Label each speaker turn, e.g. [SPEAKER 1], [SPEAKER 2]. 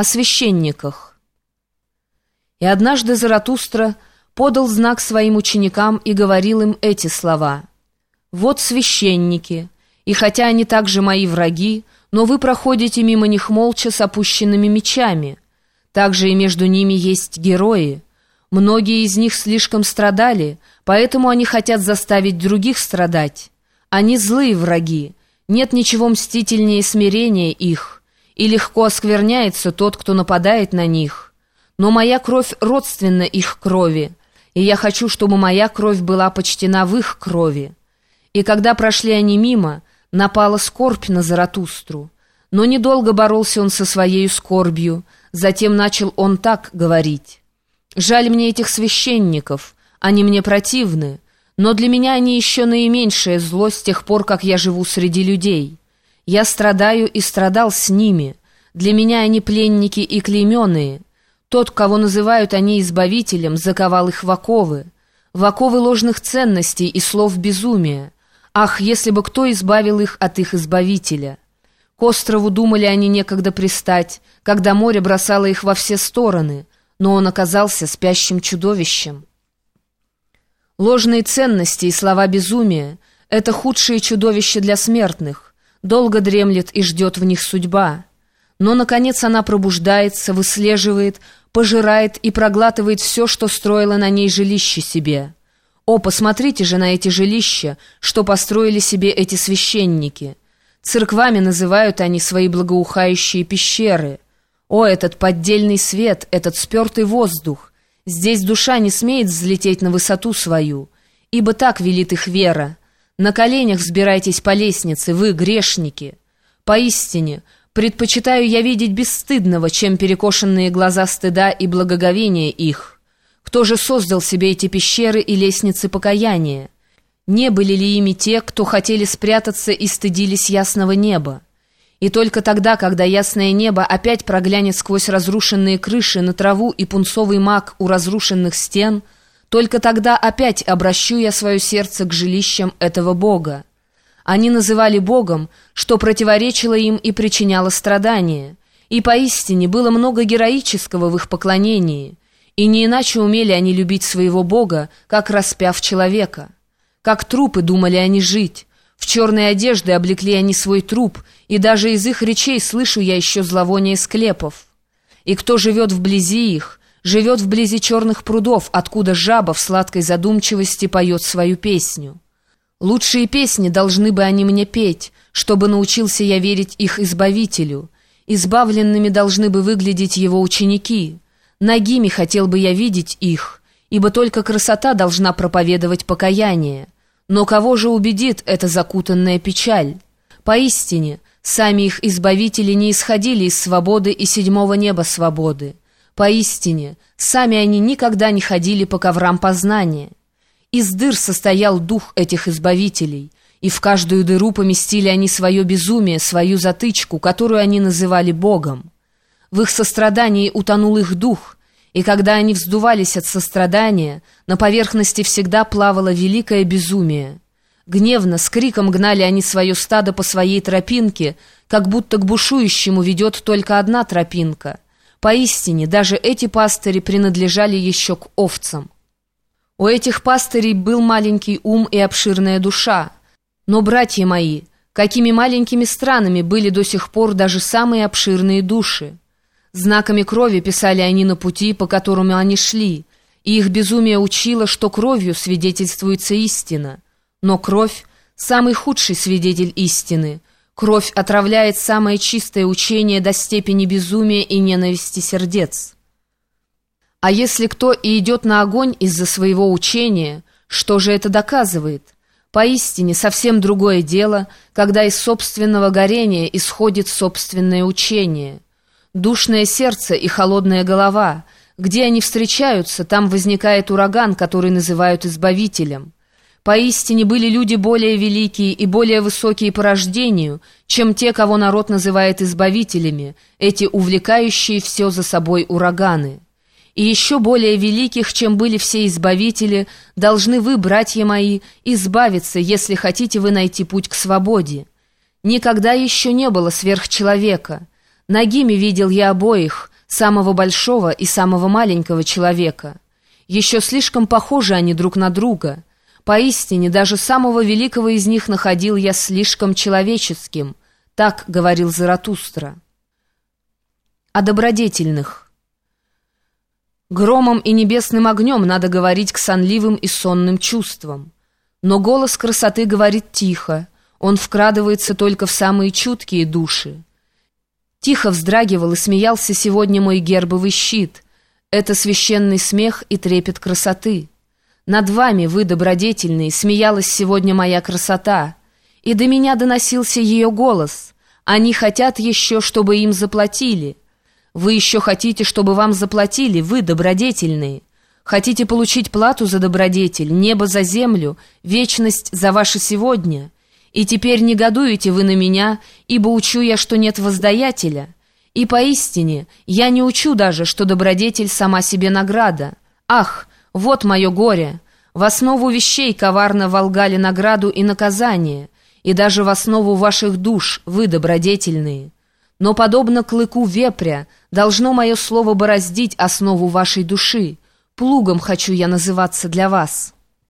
[SPEAKER 1] О священниках. И однажды Заратустра подал знак своим ученикам и говорил им эти слова. «Вот священники, и хотя они также мои враги, но вы проходите мимо них молча с опущенными мечами. Также и между ними есть герои. Многие из них слишком страдали, поэтому они хотят заставить других страдать. Они злые враги, нет ничего мстительнее смирения их, и легко оскверняется тот, кто нападает на них. Но моя кровь родственна их крови, и я хочу, чтобы моя кровь была почтена в их крови. И когда прошли они мимо, напала скорбь на Заратустру. Но недолго боролся он со своей скорбью, затем начал он так говорить. «Жаль мне этих священников, они мне противны, но для меня они еще наименьшее зло с тех пор, как я живу среди людей. Я страдаю и страдал с ними. Для меня они пленники и клейменные. Тот, кого называют они избавителем, заковал их в оковы. В оковы ложных ценностей и слов безумия. Ах, если бы кто избавил их от их избавителя! К острову думали они некогда пристать, когда море бросало их во все стороны, но он оказался спящим чудовищем. Ложные ценности и слова безумия — это худшие чудовища для смертных. Долго дремлет и ждет в них судьба. Но, наконец, она пробуждается, выслеживает, пожирает и проглатывает все, что строило на ней жилище себе. О, посмотрите же на эти жилища, что построили себе эти священники. Церквами называют они свои благоухающие пещеры. О, этот поддельный свет, этот спертый воздух! Здесь душа не смеет взлететь на высоту свою, ибо так велит их вера. На коленях взбирайтесь по лестнице, вы, грешники. Поистине, предпочитаю я видеть бесстыдного, чем перекошенные глаза стыда и благоговения их. Кто же создал себе эти пещеры и лестницы покаяния? Не были ли ими те, кто хотели спрятаться и стыдились ясного неба? И только тогда, когда ясное небо опять проглянет сквозь разрушенные крыши на траву и пунцовый мак у разрушенных стен, только тогда опять обращу я свое сердце к жилищам этого Бога. Они называли Богом, что противоречило им и причиняло страдания. И поистине было много героического в их поклонении. И не иначе умели они любить своего Бога, как распяв человека. Как трупы думали они жить, в черные одежды облекли они свой труп, и даже из их речей слышу я еще зловоние склепов. И кто живет вблизи их, живет вблизи черных прудов, откуда жаба в сладкой задумчивости поет свою песню. Лучшие песни должны бы они мне петь, чтобы научился я верить их Избавителю. Избавленными должны бы выглядеть его ученики. Нагими хотел бы я видеть их, ибо только красота должна проповедовать покаяние. Но кого же убедит эта закутанная печаль? Поистине, сами их избавители не исходили из свободы и седьмого неба свободы. Поистине, сами они никогда не ходили по коврам познания. Из дыр состоял дух этих избавителей, и в каждую дыру поместили они свое безумие, свою затычку, которую они называли Богом. В их сострадании утонул их дух — и когда они вздувались от сострадания, на поверхности всегда плавало великое безумие. Гневно, с криком гнали они свое стадо по своей тропинке, как будто к бушующему ведет только одна тропинка. Поистине, даже эти пастыри принадлежали еще к овцам. У этих пастырей был маленький ум и обширная душа. Но, братья мои, какими маленькими странами были до сих пор даже самые обширные души. Знаками крови писали они на пути, по которому они шли, и их безумие учило, что кровью свидетельствуется истина. Но кровь — самый худший свидетель истины. Кровь отравляет самое чистое учение до степени безумия и ненависти сердец. А если кто и идет на огонь из-за своего учения, что же это доказывает? Поистине совсем другое дело, когда из собственного горения исходит собственное учение — Душное сердце и холодная голова. Где они встречаются, там возникает ураган, который называют избавителем. Поистине были люди более великие и более высокие по рождению, чем те, кого народ называет избавителями, эти увлекающие все за собой ураганы. И еще более великих, чем были все избавители, должны вы, братья мои, избавиться, если хотите вы найти путь к свободе. Никогда еще не было сверхчеловека. Нагими видел я обоих, самого большого и самого маленького человека. Еще слишком похожи они друг на друга. Поистине, даже самого великого из них находил я слишком человеческим, так говорил Заратустра. О добродетельных. Громом и небесным огнем надо говорить к сонливым и сонным чувствам. Но голос красоты говорит тихо, он вкрадывается только в самые чуткие души. Тихо вздрагивал и смеялся сегодня мой гербовый щит. Это священный смех и трепет красоты. Над вами, вы добродетельные, смеялась сегодня моя красота. И до меня доносился ее голос. Они хотят еще, чтобы им заплатили. Вы еще хотите, чтобы вам заплатили, вы добродетельные. Хотите получить плату за добродетель, небо за землю, вечность за ваше сегодня. И теперь негодуете вы на меня, ибо учу я, что нет воздаятеля. И поистине, я не учу даже, что добродетель сама себе награда. Ах, вот мое горе! В основу вещей коварно волгали награду и наказание, и даже в основу ваших душ вы добродетельные. Но, подобно клыку вепря, должно мое слово бороздить основу вашей души. Плугом хочу я называться для вас».